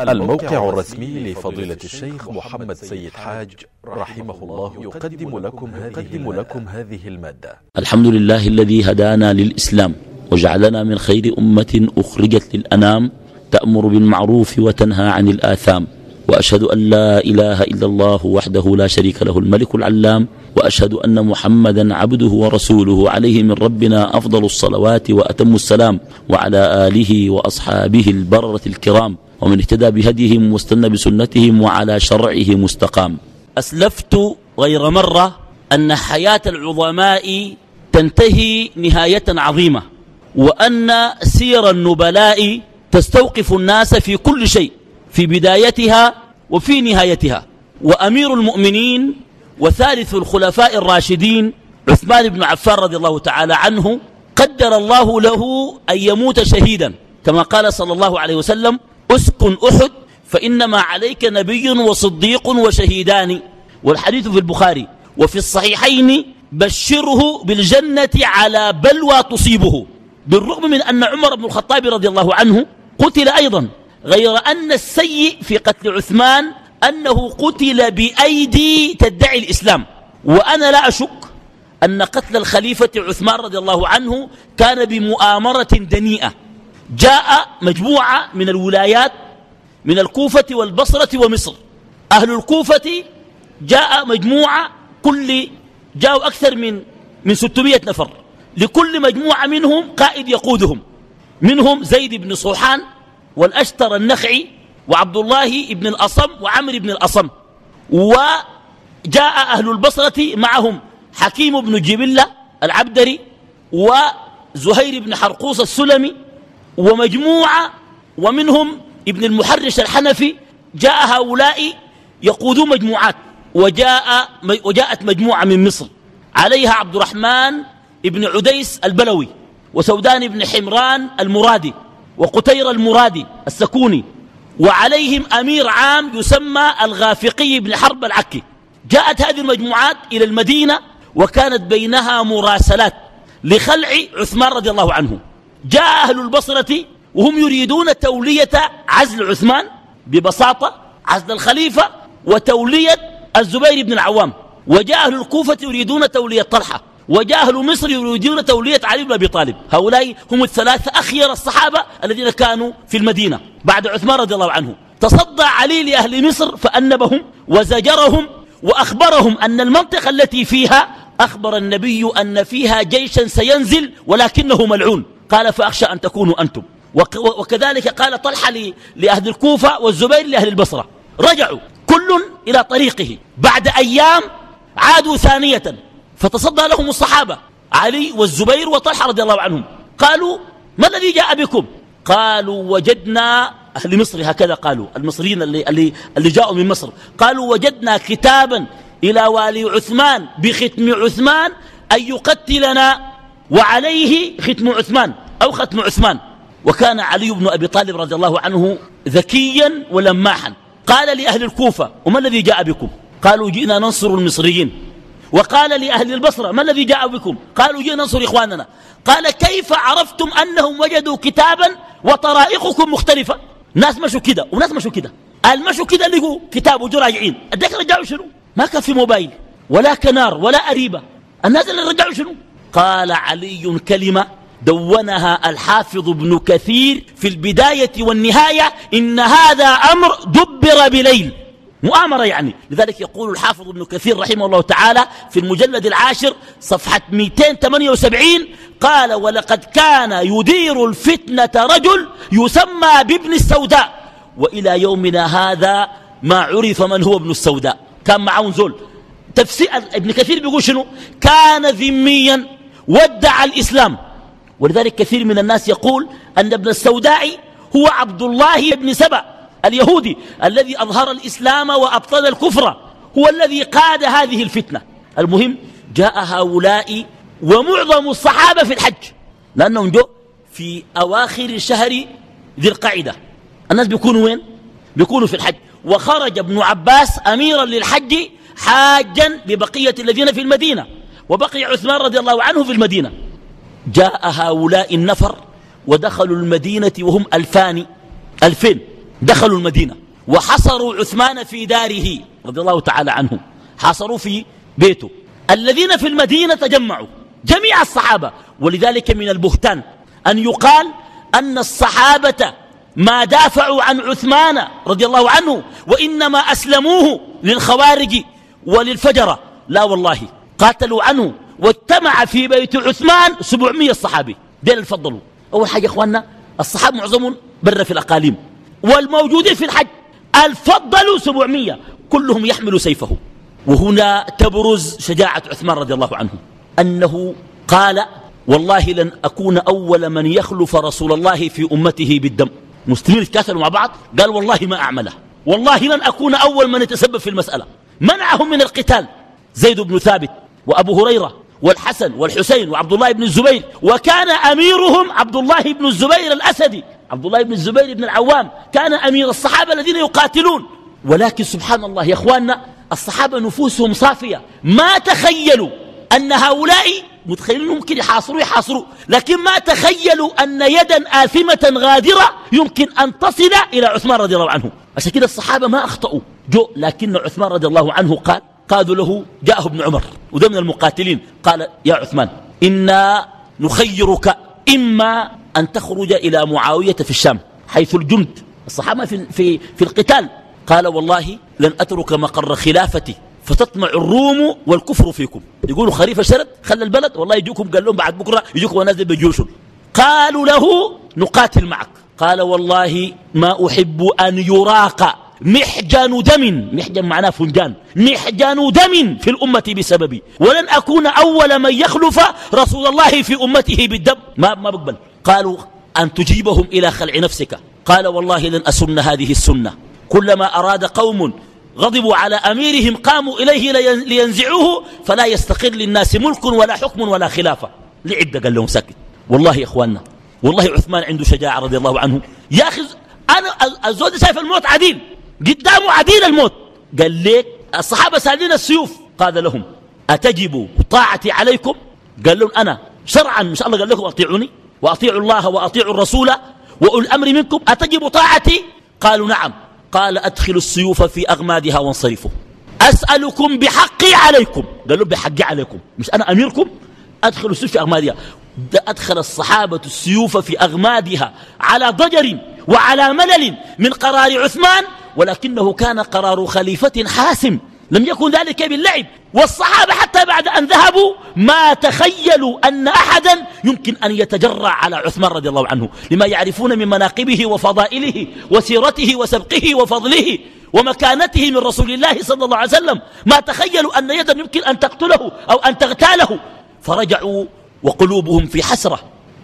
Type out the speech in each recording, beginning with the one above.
الموقع الرسمي لفضيلة الشيخ محمد سيد حاج رحمه الله يقدم لكم هذه, لكم هذه المادة. الحمد لله الذي هدانا للإسلام وجعلنا من خير أمة أخرجت للأنام تأمر بالمعروف وتنهى عن الآثام وأشهد أن لا إله إلا الله وحده لا شريك له الملك العلام وأشهد أن محمدا عبده ورسوله عليه من ربنا أفضل الصلوات وأتم السلام وعلى آله وأصحابه البررة الكرام ومن اهتدى بهديهم واستنى بسنتهم وعلى شرعه مستقام. أسلفت غير مرة أن حياة العظماء تنتهي نهاية عظيمة وأن سير النبلاء تستوقف الناس في كل شيء في بدايتها وفي نهايتها. وأمير المؤمنين وثالث الخلفاء الراشدين عثمان بن عفان رضي الله تعالى عنه قدر الله له أن يموت شهيدا كما قال صلى الله عليه وسلم اسكن أحد فإنما عليك نبي وصديق وشهيدان. والحديث في البخاري وفي الصحيحين بشره بالجنة على بلوى تصيبه. بالرغم من أن عمر بن الخطاب رضي الله عنه قتل أيضا غير أن السيء في قتل عثمان أنه قتل بأيدي تدعي الإسلام. وأنا لا أشك أن قتل الخليفة عثمان رضي الله عنه كان بمؤامرة دنيئة. جاء مجموعة من الولايات من الكوفة والبصرة ومصر. أهل الكوفة جاء مجموعة كل جاءوا أكثر من من 600 نفر. لكل مجموعة منهم قائد يقودهم. منهم زيد بن صوحان والأشتر النخعي وعبد الله بن الأصم وعمر بن الأصم. وجاء أهل البصرة معهم حكيم بن جبلة العبدري وزهير بن حرقوس السلمي ومجموعة ومنهم ابن المحرش الحنفي جاء هؤلاء يقودون مجموعات وجاء وجاءت مجموعة من مصر. عليها عبد الرحمن ابن عديس البلوي وسودان بن حمران المرادي وقتير المرادي السكوني وعليهم أمير عام يسمى الغافقي بن حرب العكي. جاءت هذه المجموعات إلى المدينة وكانت بينها مراسلات لخلع عثمان رضي الله عنه. جاء أهل البصرة وهم يريدون تولية عزل عثمان ببساطة عزل الخليفة وتولية الزبير بن العوام. وجاء أهل الكوفة يريدون تولية طلحة وجاء أهل مصر يريدون تولية علي بن أبي طالب. هؤلاء هم الثلاثة أخير الصحابة الذين كانوا في المدينة بعد عثمان رضي الله عنه. تصدى علي لأهل مصر فأنبهم وزجرهم وأخبرهم أن المنطقة التي فيها أخبر النبي أن فيها جيشا سينزل ولكنه ملعون. قال فأخشى أن تكونوا أنتم. وكذلك قال طلحة لأهل الكوفة والزبير لأهل البصرة. رجعوا كل إلى طريقه. بعد أيام عادوا ثانية. فتصدى لهم الصحابة علي والزبير وطلحة رضي الله عنهم. قالوا ما الذي جاء بكم؟ قالوا وجدنا أهل مصر هكذا قالوا. المصريين اللي, اللي, اللي جاءوا من مصر. قالوا وجدنا كتابا إلى والي عثمان بختم عثمان أن يقتلنا وعليه ختم عثمان. أو ختم عثمان. وكان علي بن أبي طالب رضي الله عنه ذكيا ولماحا. قال لأهل الكوفة وما الذي جاء بكم? قالوا جئنا ننصر المصريين. وقال لأهل البصرة ما الذي جاء بكم? قالوا جئنا ننصر إخواننا. قال كيف عرفتم أنهم وجدوا كتابا وطرائقكم مختلفة؟ ناس مشوا كده وناس مشوا كده. المشوا كده لقوا كتاب وجو راجعين الذكر رجعوا شنو? ما كان في موبايل ولا كنار ولا أريبة. الناس اللي رجعوا شنو؟ قال علي كلمة دونها الحافظ ابن كثير في البداية والنهاية إن هذا أمر دبر بليل. مؤامرة يعني. لذلك يقول الحافظ ابن كثير رحمه الله تعالى في المجلد العاشر صفحة 278 قال ولقد كان يدير الفتنة رجل يسمى بابن السوداء وإلى يومنا هذا ما عرف من هو ابن السوداء. كان معه زول تفسير ابن كثير بيقول شنو؟ كان ذميا ودع الإسلام. ولذلك كثير من الناس يقول أن ابن السوداء هو عبد الله بن سبأ اليهودي الذي أظهر الإسلام وأبطل الكفر هو الذي قاد هذه الفتنة. المهم جاء هؤلاء ومعظم الصحابة في الحج لأنهم جو في أواخر شهر ذي القعدة. الناس بيكونوا وين؟ بيكونوا في الحج. وخرج ابن عباس أميرا للحج حاجا ببقية الذين في المدينة وبقي عثمان رضي الله عنه في المدينة. جاء هؤلاء النفر ودخلوا المدينة وهم ألفان ألفين. دخلوا المدينة وحصروا عثمان في داره رضي الله تعالى عنه. حاصروا في بيته. الذين في المدينة تجمعوا جميع الصحابة. ولذلك من البهتان أن يقال أن الصحابة ما دافعوا عن عثمان رضي الله عنه وإنما أسلموه للخوارج وللفجرة. لا والله قاتلوا عنه. واجتمع في بيت عثمان 700 صحابي. دين الفضلوا أول حاجة إخواننا الصحابة معظمهم بر في الأقاليم. والموجودين في الحج الفضلوا 700 كلهم يحملوا سيفه وهنا تبرز شجاعة عثمان رضي الله عنه. أنه قال والله لن أكون أول من يخلف رسول الله في أمته بالدم. مسلمين يتكاثروا مع بعض قال والله ما أعمله. والله لن أكون أول من يتسبب في المسألة. منعهم من القتال. زيد بن ثابت وأبو هريرة والحسن والحسين وعبد الله بن الزبير وكان أميرهم عبد الله بن الزبير الأسدي. عبد الله بن الزبير بن العوام كان أمير الصحابة الذين يقاتلون. ولكن سبحان الله يا أخواننا الصحابة نفوسهم صافية. ما تخيلوا أن هؤلاء متخيلين ممكن يحاصروا يحاصروا. لكن ما تخيلوا أن يدا آثمة غادرة يمكن أن تصل إلى عثمان رضي الله عنه. عشان كده الصحابة ما أخطأوا. جو لكن عثمان رضي الله عنه قال قالوا له جاءه ابن عمر وده من المقاتلين. قال يا عثمان إنا نخيرك إما أن تخرج إلى معاوية في الشام حيث الجند. الصحابة في, في, في القتال. قال والله لن أترك مقر خلافتي فتطمع الروم والكفر فيكم. يقولوا خليفة شرد خلى البلد والله يجوكم قال لهم بعد بكرة يجوكم ونازل بجيوش قالوا له نقاتل معك. قال والله ما أحب أن يراق محجن دم. محجن معناه فنجان. محجن دم في الأمة بسببي. ولن أكون أول من يخلف رسول الله في أمته بالدم. ما, ما بقبل. قالوا أن تجيبهم إلى خلع نفسك. قال والله لن أسن هذه السنة. كلما أراد قوم غضبوا على أميرهم قاموا إليه لينزعوه فلا يستقر للناس ملك ولا حكم ولا خلافة. لعدة قال لهم ساكت. والله يا إخواننا والله عثمان عنده شجاعة رضي الله عنه. يا أخي أنا الزود شايف الموت عديل. قدامه عديل الموت. قال ليك الصحابة سالين السيوف. قال لهم أتجب طاعتي عليكم؟ قال لهم أنا شرعا إن شاء الله قال لكم أطيعوني وأطيعوا الله وأطيعوا الرسول وأولي الأمر منكم. أتجب طاعتي؟ قالوا نعم. قال أدخلوا السيوف في أغمادها وانصرفوا. أسألكم بحقي عليكم. قالوا بحقي عليكم. مش أنا أميركم؟ أدخلوا السيوف في أغمادها. أدخل الصحابة السيوف في أغمادها على ضجر وعلى ملل من قرار عثمان ولكنه كان قرار خليفة حاسم. لم يكن ذلك باللعب. والصحابة حتى بعد أن ذهبوا ما تخيلوا أن أحدا يمكن أن يتجرع على عثمان رضي الله عنه. لما يعرفون من مناقبه وفضائله وسيرته وسبقه وفضله ومكانته من رسول الله صلى الله عليه وسلم ما تخيلوا أن يدا يمكن أن تقتله أو أن تغتاله. فرجعوا وقلوبهم في حسرة.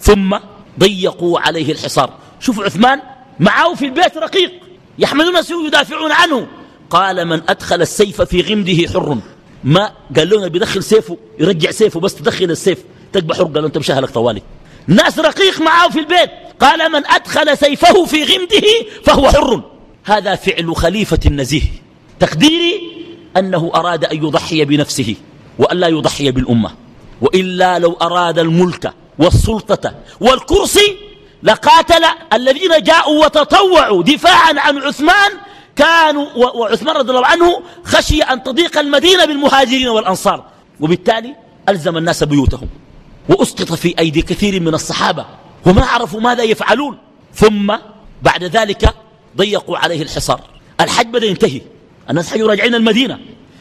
ثم ضيقوا عليه الحصار. شوفوا عثمان معه في البيت رقيق. يحملون سوء يدافعون عنه. قال من أدخل السيف في غمده حر. ما قال لنا بيدخل سيفه يرجع سيفه بس تدخل السيف تقبح حر. قال أنت مشاهلك طوالي. ناس رقيق معه في البيت. قال من أدخل سيفه في غمده فهو حر. هذا فعل خليفة النزيه. تقديري أنه أراد أن يضحي بنفسه وأن لا يضحي بالأمة. وإلا لو أراد الملك والسلطة والكرسي لقاتل الذين جاءوا وتطوعوا دفاعا عن عثمان كانوا وعثمان رضي الله عنه خشي أن تضيق المدينة بالمهاجرين والأنصار. وبالتالي ألزم الناس بيوتهم وأسقط في أيدي كثير من الصحابة وما عرفوا ماذا يفعلون. ثم بعد ذلك ضيقوا عليه الحصار. الحج بدأ ينتهي الناس حيوا راجعين المدينة.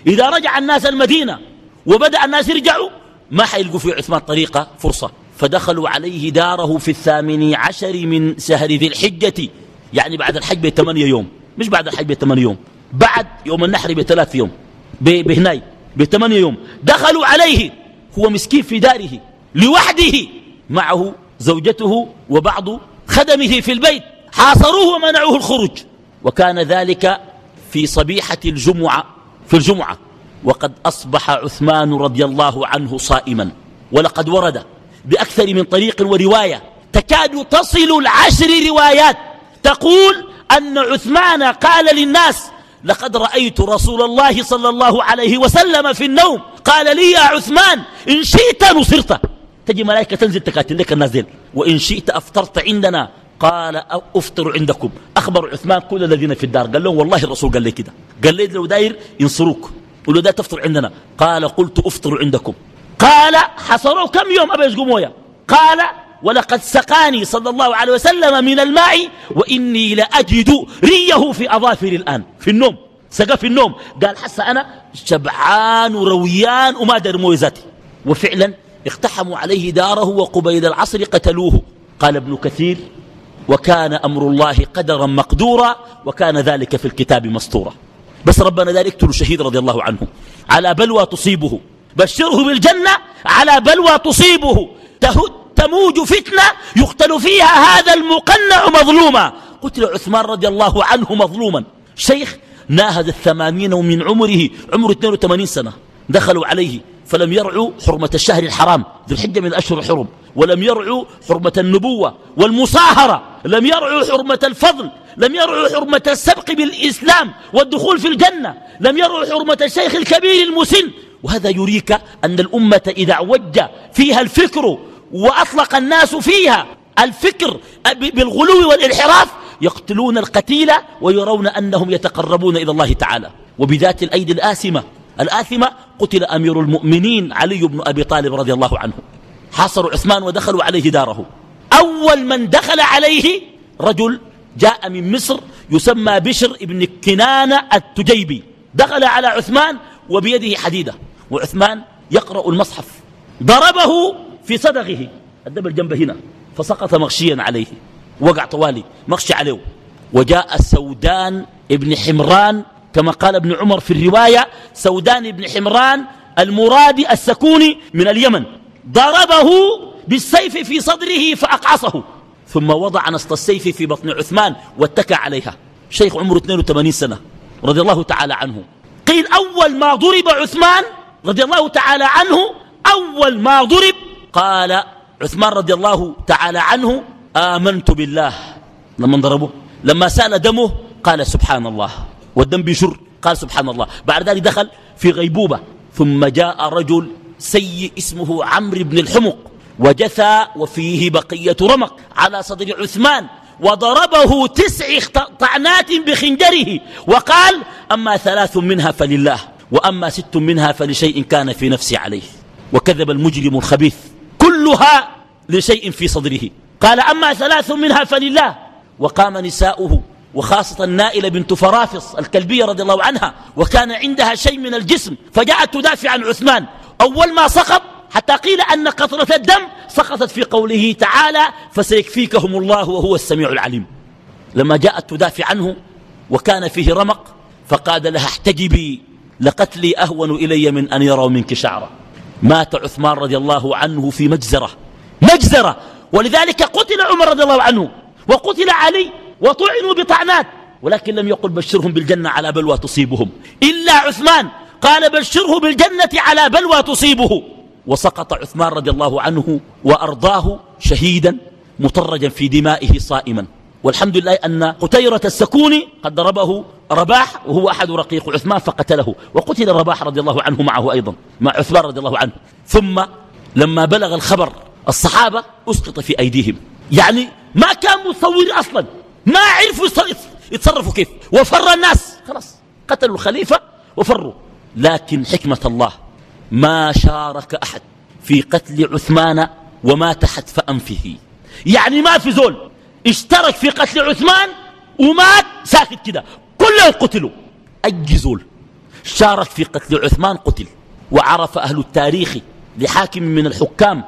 إذا رجع الناس المدينة وبدأ الناس يرجعوا ما حيلقوا في عثمان طريقة فرصة. فدخلوا عليه داره في الثامن عشر من شهر ذي الحجة. يعني بعد الحج بثمانية يوم. مش بعد الحج بثمانية يوم. بعد يوم النحر بثلاث يوم. بهناي. بثمانية يوم. دخلوا عليه. هو مسكين في داره. لوحده. معه زوجته وبعض خدمه في البيت. حاصروه ومنعوه الخروج. وكان ذلك في صبيحة الجمعة. في الجمعة. وقد أصبح عثمان رضي الله عنه صائما. ولقد ورد بأكثر من طريق ورواية. تكاد تصل العشر روايات. تقول أن عثمان قال للناس لقد رأيت رسول الله صلى الله عليه وسلم في النوم. قال لي يا عثمان إن شئت نصرت. تجي ملائكة تنزل تكاتل لك النازل وإن شئت أفطرت عندنا. قال افطروا عندكم. أخبر عثمان كل الذين في الدار. قال لهم والله الرسول قال لي كده. قال لي لو داير ينصروك. ولو داير تفطر عندنا. قال قلت افطروا عندكم. قال حصروا كم يوم ابي يسقوا قال ولقد سقاني صلى الله عليه وسلم من الماء وإني لأجد ريه في أظافري الآن في النوم سقى في النوم. قال حس أنا شبعان ورويان وما دار مويزاتي وفعلا اقتحموا عليه داره وقبيل العصر قتلوه. قال ابن كثير وكان أمر الله قدرا مقدورا وكان ذلك في الكتاب مسطورا بس ربنا ذلك اقتلوا شهيد رضي الله عنه. على بلوى تصيبه. بشره بالجنة على بلوى تصيبه. تموج فتنة يقتل فيها هذا المقنع مظلوما. قتل عثمان رضي الله عنه مظلوما. شيخ ناهز الثمانين ومن عمره عمره 82 سنة. دخلوا عليه فلم يرعوا حرمة الشهر الحرام. ذو الحجة من أشهر الحرم ولم يرعوا حرمة النبوة والمصاهرة. لم يرعوا حرمة الفضل. لم يرعوا حرمة السبق بالإسلام والدخول في الجنة. لم يرعوا حرمة الشيخ الكبير المسن. وهذا يريك أن الأمة إذا عوج فيها الفكر وأطلق الناس فيها الفكر بالغلو والانحراف يقتلون القتيل ويرون أنهم يتقربون إلى الله تعالى. وبذات الأيدي الآثمة الآثمة قتل أمير المؤمنين علي بن أبي طالب رضي الله عنه. حاصروا عثمان ودخلوا عليه داره. أول من دخل عليه رجل جاء من مصر يسمى بشر ابن كنانة التجيبي. دخل على عثمان وبيده حديدة. وعثمان يقرأ المصحف. ضربه في صدغه. الدبل جنبه هنا. فسقط مغشيا عليه. وقع طوالي. مغشي عليه. وجاء سودان ابن حمران كما قال ابن عمر في الرواية سودان بن حمران المرادي السكوني من اليمن. ضربه بالسيف في صدره فأقعصه. ثم وضع نسط السيف في بطن عثمان واتكى عليها. شيخ عمره 82 سنة. رضي الله تعالى عنه. قيل أول ما ضرب عثمان رضي الله تعالى عنه أول ما ضرب قال عثمان رضي الله تعالى عنه آمنت بالله. لما ضربه لما سأل دمه قال سبحان الله والدم بيشر قال سبحان الله بعد ذلك دخل في غيبوبة ثم جاء رجل سيء اسمه عمرو بن الحمق وجثى وفيه بقية رمق على صدر عثمان وضربه تسع طعنات بخنجره وقال أما ثلاث منها فلله. وأما ست منها فلشيء كان في نفسي عليه وكذب المجرم الخبيث كلها لشيء في صدره. قال أما ثلاث منها فلله. وقام نساؤه وخاصة نائلة بنت فرافص الكلبية رضي الله عنها وكان عندها شيء من الجسم فجاءت تدافع عن عثمان. أول ما سقط حتى قيل أن قطرة الدم سقطت في قوله تعالى فسيكفيكهم الله وهو السميع العليم لما جاءت تدافع عنه وكان فيه رمق فقال لها احتجبي لقتلي أهون إلي من أن يروا منك شعرا. مات عثمان رضي الله عنه في مجزرة. مجزرة! ولذلك قتل عمر رضي الله عنه وقتل علي وطعنوا بطعنات. ولكن لم يقل بشرهم بالجنة على بلوى تصيبهم. إلا عثمان قال بشره بالجنة على بلوى تصيبه. وسقط عثمان رضي الله عنه وأرضاه شهيدا مطرجا في دمائه صائما. والحمد لله أن قتيرة السكوني قد ضربه رباح وهو أحد رقيق عثمان فقتله وقتل رباح رضي الله عنه معه أيضا مع عثمان رضي الله عنه. ثم لما بلغ الخبر الصحابة أسقط في أيديهم. يعني ما كان مصور أصلا ما عرفوا يتصرفوا كيف؟ وفر الناس. خلاص قتلوا الخليفة وفروا. لكن حكمة الله ما شارك أحد في قتل عثمان ومات حتف أنفه يعني ما في زول اشترك في قتل عثمان ومات ساكت كده. كلهم قتلوا. أي زول شارك في قتل عثمان قتل وعرف أهل التاريخ لحاكم من الحكام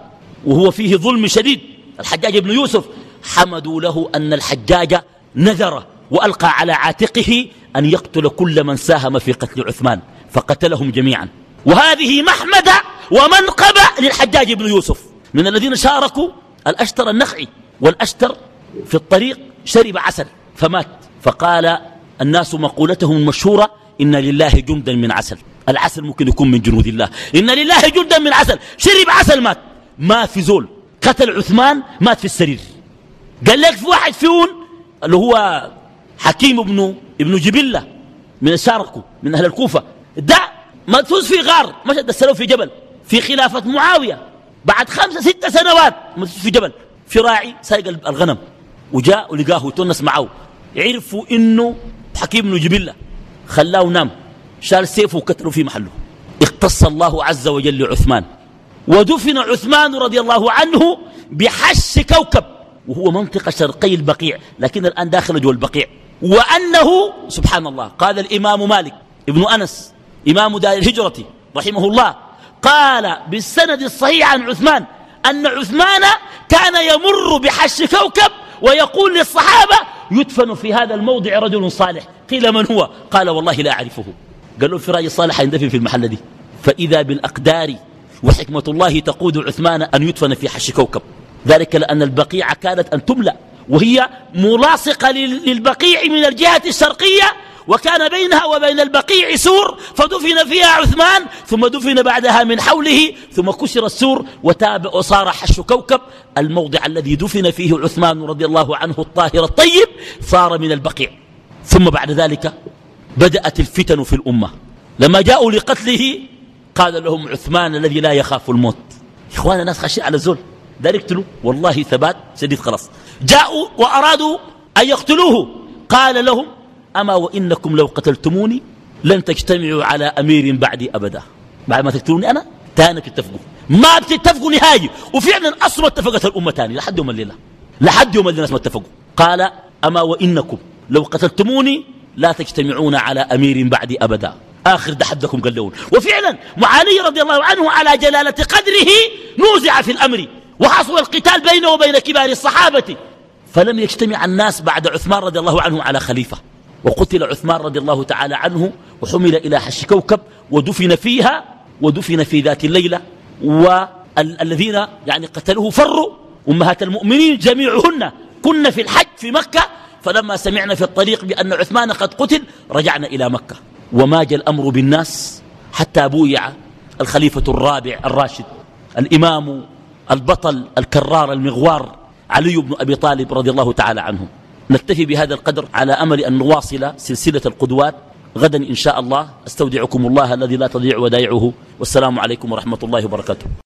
وهو فيه ظلم شديد. الحجاج بن يوسف حمدوا له أن الحجاج نذر وألقى على عاتقه أن يقتل كل من ساهم في قتل عثمان فقتلهم جميعا. وهذه محمدة ومنقبة للحجاج بن يوسف. من الذين شاركوا الأشتر النخعي والأشتر في الطريق شرب عسل فمات. فقال الناس مقولتهم المشهورة إن لله جندا من عسل. العسل ممكن يكون من جنود الله. إن لله جندا من عسل. شرب عسل مات. ما في زول. قتل عثمان مات في السرير. قال لك في واحد فيهم اللي هو حكيم ابن ابن جبلة. من الشارقة من أهل الكوفة. ده مدفوز في غار. مشى دسلوه في جبل. في خلافة معاوية. بعد خمسة ستة سنوات مدفوز في جبل. في راعي سايق الغنم. وجاء ولقاه تونس معه. عرفوا إنه حكيم بن جبلة خلاه نام شال سيفه وكتلوا في محله. اقتص الله عز وجل عثمان ودفن عثمان رضي الله عنه بحش كوكب وهو منطقة شرقي البقيع لكن الآن داخل جوا البقيع. وأنه سبحان الله قال الإمام مالك ابن أنس إمام دار الهجرة رحمه الله قال بالسند الصحيح عن عثمان أن عثمان كان يمر بحش كوكب ويقول للصحابة يدفن في هذا الموضع رجل صالح. قيل من هو؟ قال والله لا أعرفه. قال له في راجل صالح يندفن في المحل دي. فإذا بالأقدار وحكمة الله تقود عثمان أن يدفن في حش كوكب. ذلك لأن البقيع كانت أن تملأ. وهي ملاصقة للبقيع من الجهة الشرقية وكان بينها وبين البقيع سور فدفن فيها عثمان ثم دفن بعدها من حوله ثم كسر السور وتاب وصار حش كوكب. الموضع الذي دفن فيه عثمان رضي الله عنه الطاهر الطيب صار من البقيع. ثم بعد ذلك بدأت الفتن في الأمة. لما جاءوا لقتله قال لهم عثمان الذي لا يخاف الموت. إخوان الناس خشي على الزول. دار يقتلوا والله ثبات شديد خلاص. جاءوا وأرادوا أن يقتلوه. قال لهم أما وإنكم لو قتلتموني لن تجتمعوا على أمير بعدي أبدا. بعد ما تقتلوني أنا تاني تتفقوا. ما بتتفقوا نهائي. وفعلا أصلا اتفقت الأمة تاني لحد يوم الليلة. لحد يوم الناس ما اتفقوا. قال أما وإنكم لو قتلتموني لا تجتمعون على أمير بعدي أبدا. آخر ده حدكم قلون وفعلا معاني رضي الله عنه على جلالة قدره نوزع في الأمر. وحصل القتال بينه وبين كبار الصحابة. فلم يجتمع الناس بعد عثمان رضي الله عنه على خليفة. وقتل عثمان رضي الله تعالى عنه وحمل إلى حش كوكب ودفن فيها ودفن في ذات الليلة والذين يعني قتلوه فروا أمهات المؤمنين جميعهن. كن في الحج في مكة فلما سمعنا في الطريق بأن عثمان قد قتل رجعنا إلى مكة. وماج الأمر بالناس حتى بويع الخليفة الرابع الراشد الإمام البطل الكرار المغوار علي بن أبي طالب رضي الله تعالى عنه. نكتفي بهذا القدر على أمل أن نواصل سلسلة القدوات غدا إن شاء الله. أستودعكم الله الذي لا تضيع ودائعه. والسلام عليكم ورحمة الله وبركاته.